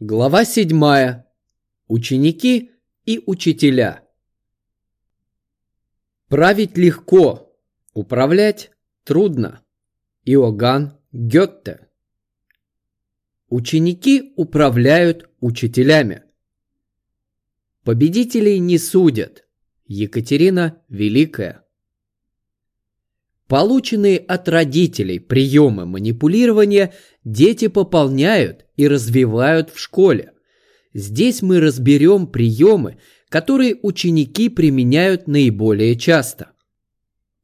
Глава 7. Ученики и учителя. Править легко, управлять трудно. Иоганн Гетте. Ученики управляют учителями. Победителей не судят. Екатерина Великая. Полученные от родителей приемы манипулирования дети пополняют и развивают в школе. Здесь мы разберем приемы, которые ученики применяют наиболее часто.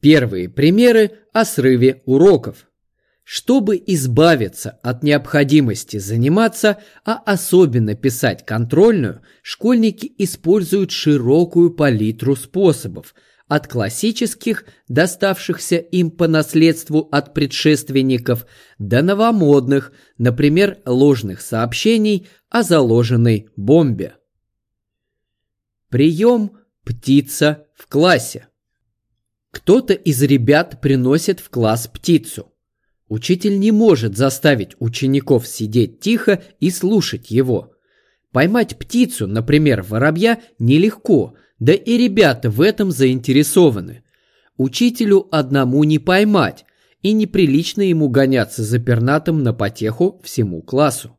Первые примеры о срыве уроков. Чтобы избавиться от необходимости заниматься, а особенно писать контрольную, школьники используют широкую палитру способов – от классических, доставшихся им по наследству от предшественников, до новомодных, например, ложных сообщений о заложенной бомбе. Прием «птица в классе». Кто-то из ребят приносит в класс птицу. Учитель не может заставить учеников сидеть тихо и слушать его. Поймать птицу, например, воробья, нелегко – да и ребята в этом заинтересованы. Учителю одному не поймать, и неприлично ему гоняться за пернатом на потеху всему классу.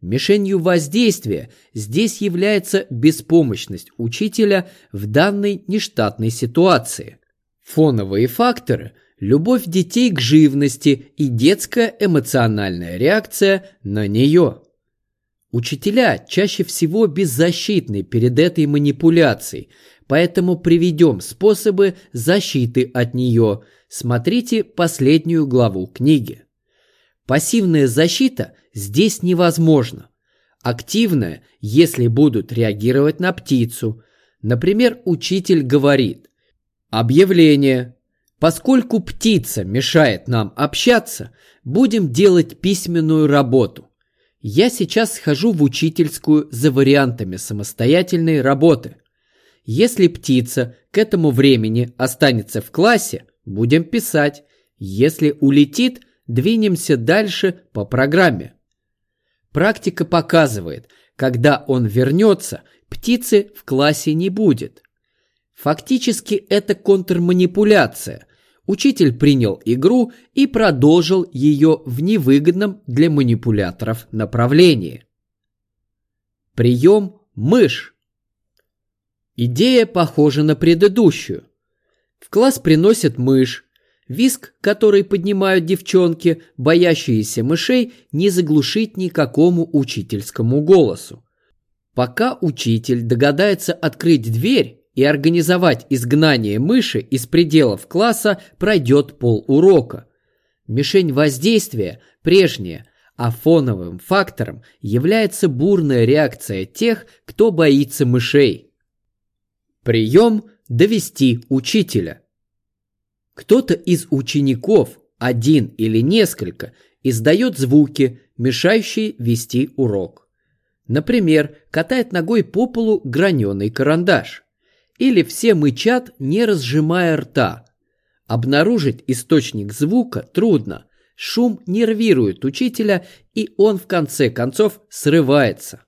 Мишенью воздействия здесь является беспомощность учителя в данной нештатной ситуации. Фоновые факторы – любовь детей к живности и детская эмоциональная реакция на нее – Учителя чаще всего беззащитны перед этой манипуляцией, поэтому приведем способы защиты от нее. Смотрите последнюю главу книги. Пассивная защита здесь невозможна. Активная, если будут реагировать на птицу. Например, учитель говорит «Объявление. Поскольку птица мешает нам общаться, будем делать письменную работу. Я сейчас схожу в учительскую за вариантами самостоятельной работы. Если птица к этому времени останется в классе, будем писать. Если улетит, двинемся дальше по программе. Практика показывает, когда он вернется, птицы в классе не будет. Фактически это контрманипуляция, Учитель принял игру и продолжил ее в невыгодном для манипуляторов направлении. Прием «мышь». Идея похожа на предыдущую. В класс приносят мышь. Виск, который поднимают девчонки, боящиеся мышей, не заглушить никакому учительскому голосу. Пока учитель догадается открыть дверь, и организовать изгнание мыши из пределов класса пройдет полурока. Мишень воздействия прежняя, а фоновым фактором является бурная реакция тех, кто боится мышей. Прием «довести учителя». Кто-то из учеников, один или несколько, издает звуки, мешающие вести урок. Например, катает ногой по полу граненый карандаш – или все мычат, не разжимая рта. Обнаружить источник звука трудно. Шум нервирует учителя, и он в конце концов срывается.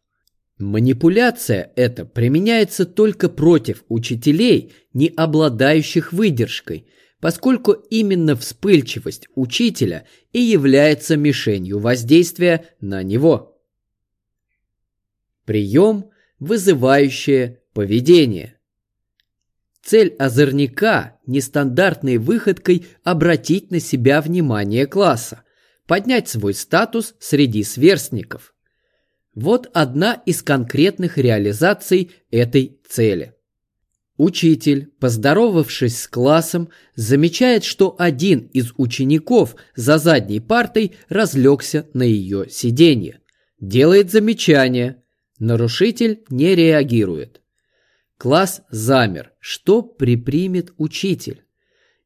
Манипуляция эта применяется только против учителей, не обладающих выдержкой, поскольку именно вспыльчивость учителя и является мишенью воздействия на него. Прием, вызывающее поведение. Цель озорника – нестандартной выходкой обратить на себя внимание класса, поднять свой статус среди сверстников. Вот одна из конкретных реализаций этой цели. Учитель, поздоровавшись с классом, замечает, что один из учеников за задней партой разлегся на ее сиденье. Делает замечание. Нарушитель не реагирует. Класс замер. Что припримет учитель?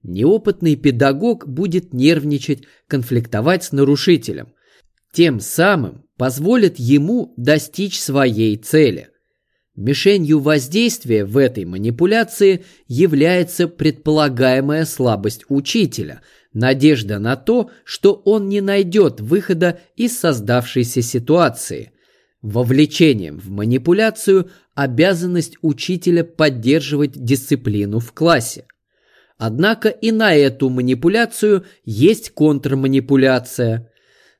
Неопытный педагог будет нервничать, конфликтовать с нарушителем. Тем самым позволит ему достичь своей цели. Мишенью воздействия в этой манипуляции является предполагаемая слабость учителя, надежда на то, что он не найдет выхода из создавшейся ситуации – Вовлечением в манипуляцию обязанность учителя поддерживать дисциплину в классе. Однако и на эту манипуляцию есть контрманипуляция.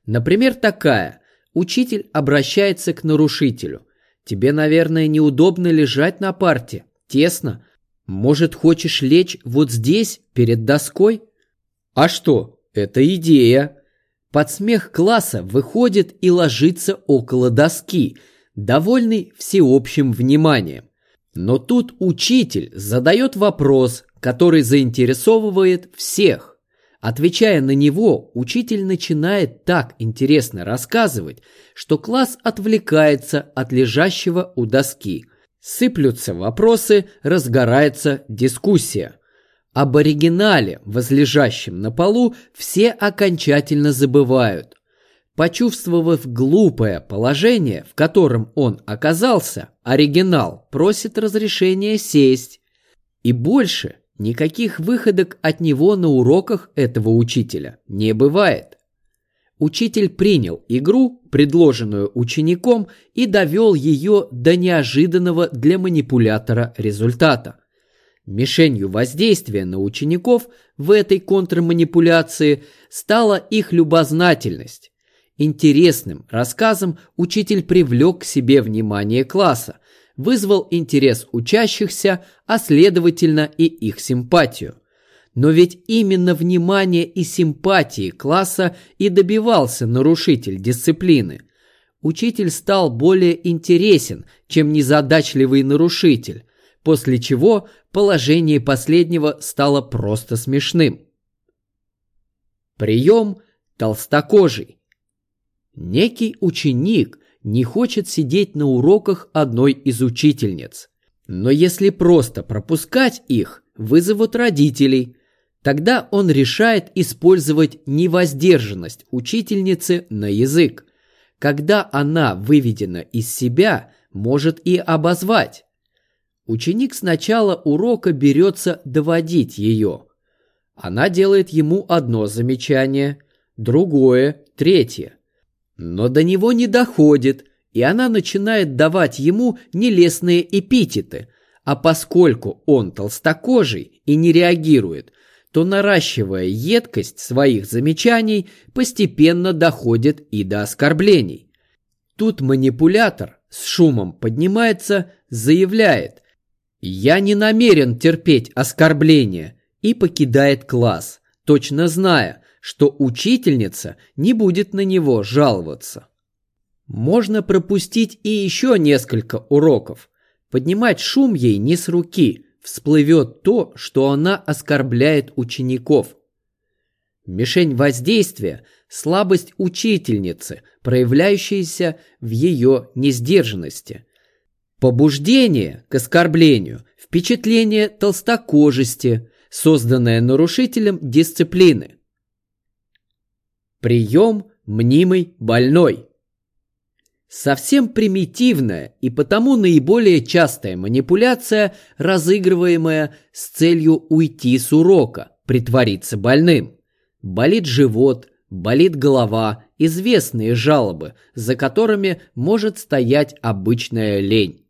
Например, такая. Учитель обращается к нарушителю. Тебе, наверное, неудобно лежать на парте. Тесно. Может, хочешь лечь вот здесь, перед доской? А что? Это идея. Под смех класса выходит и ложится около доски, довольный всеобщим вниманием. Но тут учитель задает вопрос, который заинтересовывает всех. Отвечая на него, учитель начинает так интересно рассказывать, что класс отвлекается от лежащего у доски. Сыплются вопросы, разгорается дискуссия. Об оригинале, возлежащем на полу, все окончательно забывают. Почувствовав глупое положение, в котором он оказался, оригинал просит разрешения сесть. И больше никаких выходок от него на уроках этого учителя не бывает. Учитель принял игру, предложенную учеником, и довел ее до неожиданного для манипулятора результата – Мишенью воздействия на учеников в этой контрманипуляции стала их любознательность. Интересным рассказом учитель привлек к себе внимание класса, вызвал интерес учащихся, а следовательно и их симпатию. Но ведь именно внимание и симпатии класса и добивался нарушитель дисциплины. Учитель стал более интересен, чем незадачливый нарушитель, после чего положение последнего стало просто смешным. Прием толстокожий. Некий ученик не хочет сидеть на уроках одной из учительниц. Но если просто пропускать их, вызовут родителей. Тогда он решает использовать невоздержанность учительницы на язык. Когда она выведена из себя, может и обозвать. Ученик с начала урока берется доводить ее. Она делает ему одно замечание, другое, третье. Но до него не доходит, и она начинает давать ему нелестные эпитеты, а поскольку он толстокожий и не реагирует, то, наращивая едкость своих замечаний, постепенно доходит и до оскорблений. Тут манипулятор с шумом поднимается, заявляет – «Я не намерен терпеть оскорбления» и покидает класс, точно зная, что учительница не будет на него жаловаться. Можно пропустить и еще несколько уроков. Поднимать шум ей не с руки, всплывет то, что она оскорбляет учеников. Мишень воздействия – слабость учительницы, проявляющаяся в ее несдержанности. Побуждение к оскорблению, впечатление толстокожести, созданное нарушителем дисциплины. Прием мнимый больной. Совсем примитивная и потому наиболее частая манипуляция, разыгрываемая с целью уйти с урока, притвориться больным. Болит живот, болит голова, известные жалобы, за которыми может стоять обычная лень.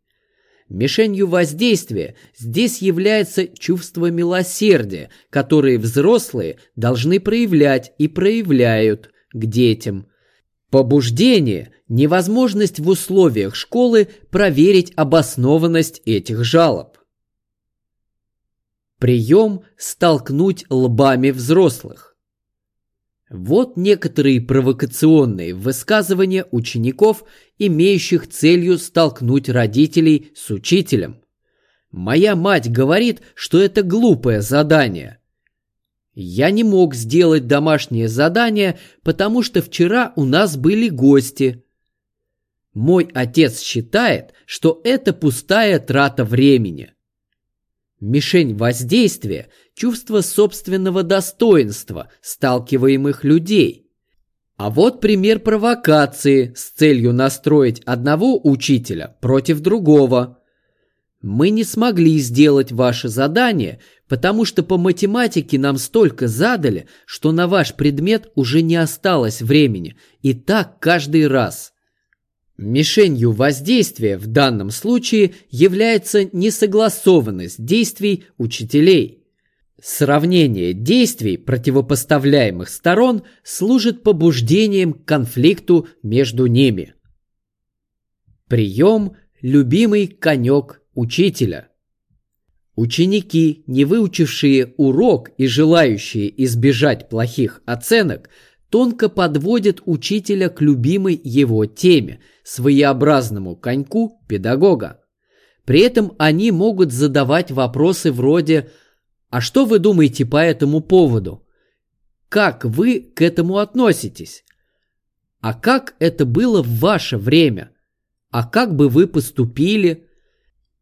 Мишенью воздействия здесь является чувство милосердия, которое взрослые должны проявлять и проявляют к детям. Побуждение – невозможность в условиях школы проверить обоснованность этих жалоб. Прием – столкнуть лбами взрослых. Вот некоторые провокационные высказывания учеников, имеющих целью столкнуть родителей с учителем. Моя мать говорит, что это глупое задание. Я не мог сделать домашнее задание, потому что вчера у нас были гости. Мой отец считает, что это пустая трата времени. Мишень воздействия – чувство собственного достоинства сталкиваемых людей. А вот пример провокации с целью настроить одного учителя против другого. Мы не смогли сделать ваше задание, потому что по математике нам столько задали, что на ваш предмет уже не осталось времени, и так каждый раз. Мишенью воздействия в данном случае является несогласованность действий учителей. Сравнение действий противопоставляемых сторон служит побуждением к конфликту между ними. Прием «Любимый конек учителя». Ученики, не выучившие урок и желающие избежать плохих оценок, тонко подводят учителя к любимой его теме, своеобразному коньку педагога. При этом они могут задавать вопросы вроде «А что вы думаете по этому поводу?» «Как вы к этому относитесь?» «А как это было в ваше время?» «А как бы вы поступили?»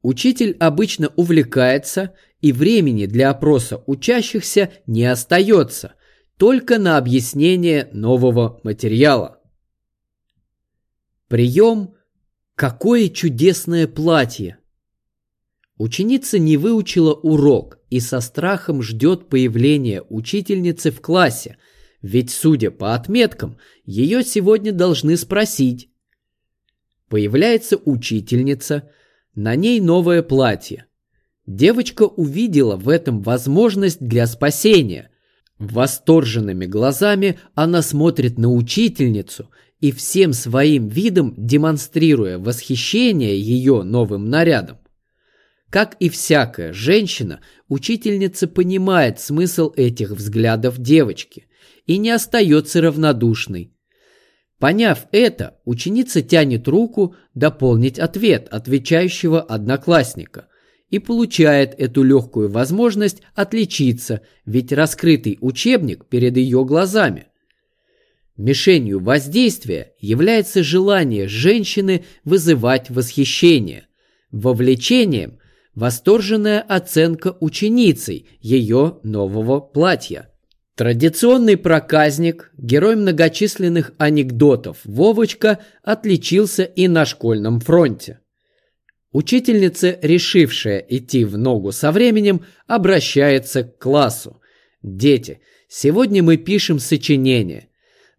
Учитель обычно увлекается, и времени для опроса учащихся не остается, только на объяснение нового материала. Прием «Какое чудесное платье!» Ученица не выучила урок и со страхом ждет появления учительницы в классе, ведь, судя по отметкам, ее сегодня должны спросить. Появляется учительница, на ней новое платье. Девочка увидела в этом возможность для спасения. Восторженными глазами она смотрит на учительницу и всем своим видом демонстрируя восхищение ее новым нарядом. Как и всякая женщина, учительница понимает смысл этих взглядов девочки и не остается равнодушной. Поняв это, ученица тянет руку дополнить ответ отвечающего одноклассника и получает эту легкую возможность отличиться, ведь раскрытый учебник перед ее глазами. Мишенью воздействия является желание женщины вызывать восхищение, вовлечением – восторженная оценка ученицей ее нового платья – Традиционный проказник, герой многочисленных анекдотов Вовочка отличился и на школьном фронте. Учительница, решившая идти в ногу со временем, обращается к классу. «Дети, сегодня мы пишем сочинение.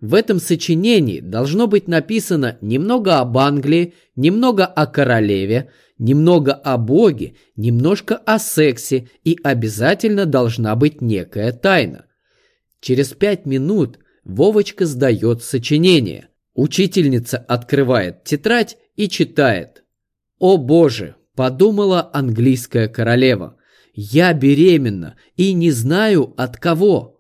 В этом сочинении должно быть написано немного об Англии, немного о королеве, немного о Боге, немножко о сексе и обязательно должна быть некая тайна. Через пять минут Вовочка сдает сочинение. Учительница открывает тетрадь и читает. «О боже!» – подумала английская королева. «Я беременна и не знаю от кого».